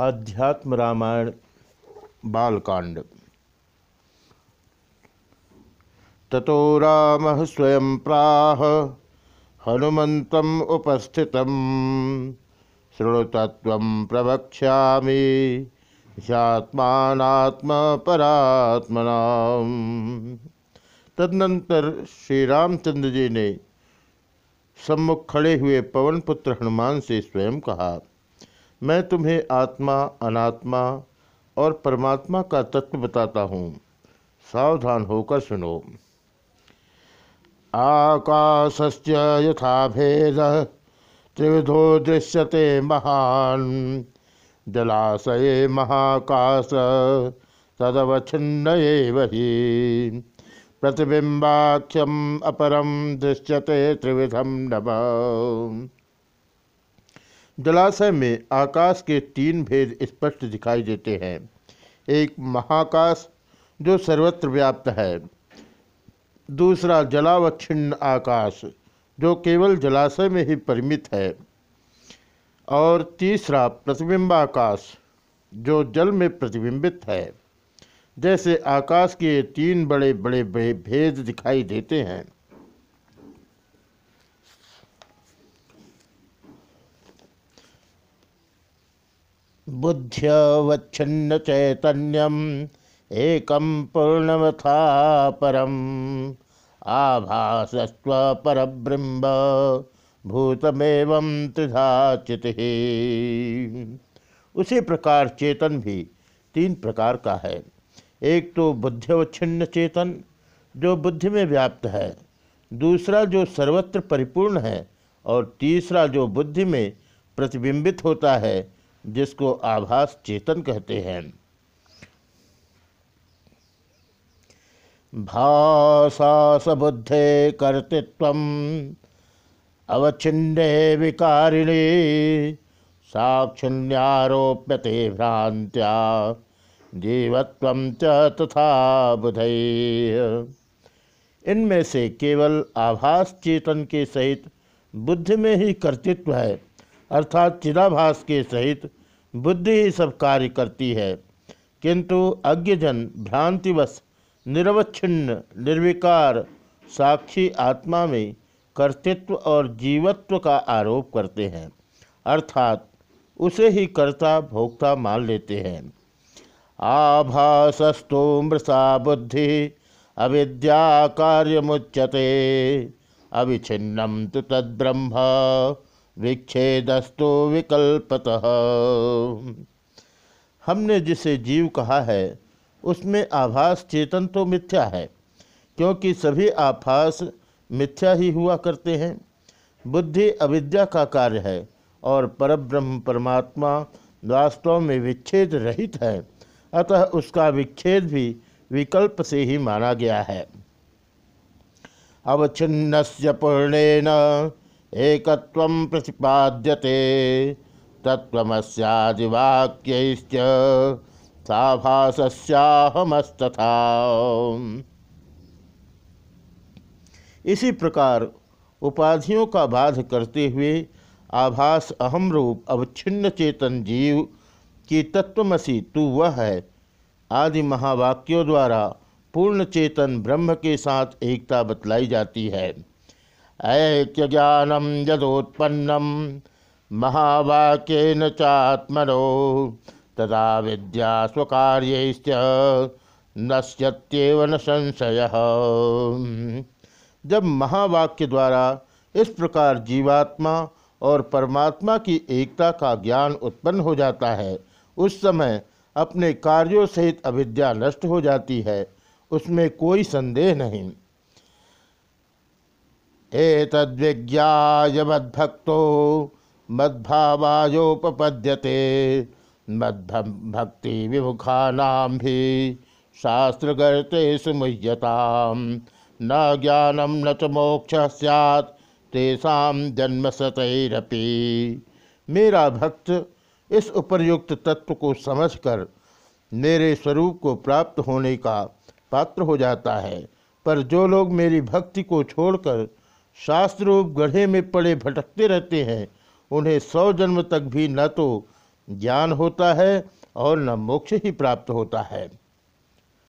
आध्यात्म रामायण बालकांड। ततो राम स्वयं प्राह हनुमत उपस्थित शृणुतत्व प्रवक्ष्यामि ह्यात्मात्मपरात्मना तदनंतर श्री रामचंद्र जी ने सम्मुख खड़े हुए पवन पुत्र हनुमान से स्वयं कहा मैं तुम्हें आत्मा, अनात्मा और परमात्मा का तत्व बताता हूँ। सावधान होकर सुनो। आकाशस्य यथा भेद, त्रिविधो दृश्यते महान। जलाशय महाकाश तदवच्छिन्न वही। प्रतिबिंबाख्यम अपरम दृश्यते त्रिविधम नभ जलाशय में आकाश के तीन भेद स्पष्ट दिखाई देते हैं। एक महाकाश, जो सर्वत्र व्याप्त है। दूसरा जलावच्छिन्न आकाश, जो केवल जलाशय में ही परिमित है। और तीसरा प्रतिबिंबाकाश, जो जल में प्रतिबिंबित है। जैसे आकाश के तीन बड़े बड़े भेद दिखाई देते हैं। बुद्ध्यवच्छिन्न चैतन्यम एकम पूर्णमथा परम। आभासस्व परब्रह्म, भूतमेव त्रिधा उसी प्रकार चेतन भी तीन प्रकार का है। एक तो बुद्धिवच्छिन्न चेतन, जो बुद्धि में व्याप्त है। दूसरा जो सर्वत्र परिपूर्ण है और तीसरा जो बुद्धि में प्रतिबिंबित होता है जिसको आभास चेतन कहते हैं। भाषा सबुद्धे कर्तृत्व अवच्छिन्ने विकारिणी, साक्षिण्यारोप्यते भ्रांत्या जीवत्व तथा बुधय इनमें से केवल आभास चेतन के सहित बुद्धि में ही कर्तृत्व है। अर्थात चिदाभास के सहित बुद्धि ही सब कार्य करती है। किंतु अज्ञजन, भ्रांतिवश, निरवच्छिन्न, निर्विकार, साक्षी आत्मा में कर्तृत्व और जीवत्व का आरोप करते हैं। अर्थात उसे ही कर्ता, भोक्ता मान लेते हैं। आभासस्तु मृषा बुद्धि, अविद्या कार्य मुच्यते, अविच्छिन्नम तो तद्ब्रह्म। विच्छेदस्तु विकल्पतः। हमने जिसे जीव कहा है, उसमें आभास चेतन तो मिथ्या है, क्योंकि सभी आभास मिथ्या ही हुआ करते हैं। बुद्धि अविद्या का कार्य है और परब्रह्म परमात्मा वास्तव में विच्छेद रहित है, अतः उसका विच्छेद भी विकल्प से ही माना गया है। अवच्छिन्न पूर्णेन एक प्रतिपाद्यते। तत्वमस्यादिवाक्यैश्च साभासस्याहमस्तथा। इसी प्रकार उपाधियों का बाध करते हुए आभास अहम रूप अवच्छिन्न चेतन जीव की तत्वमसी तू वह है। आदि महावाक्यों द्वारा पूर्ण चेतन ब्रह्म के साथ एकता बतलाई जाती है। ऐक्य ज्ञानम यदोत्पन्नम महावाक्यन चात्मनो, तदा विद्या स्वकार्य नश्यत्येव न संशय। जब महावाक्य द्वारा इस प्रकार जीवात्मा और परमात्मा की एकता का ज्ञान उत्पन्न हो जाता है, उस समय अपने कार्यों सहित अविद्या नष्ट हो जाती है, उसमें कोई संदेह नहीं। एतद्विज्ञाय मद्भक्तो, मद्भावायोपपद्यते। मद्भक्ति विमुखानाम भी शास्त्रगर्ते सुमुह्यताम न ज्ञानम न च मोक्ष सैत् तेषाम जन्म सतरपी मेरा भक्त इस उपर्युक्त तत्व को समझकर मेरे स्वरूप को प्राप्त होने का पात्र हो जाता है। पर जो लोग मेरी भक्ति को छोड़कर शास्त्र रूप गढ़े में पड़े भटकते रहते हैं। उन्हें सौ जन्म तक भी न तो ज्ञान होता है और न मोक्ष ही प्राप्त होता है।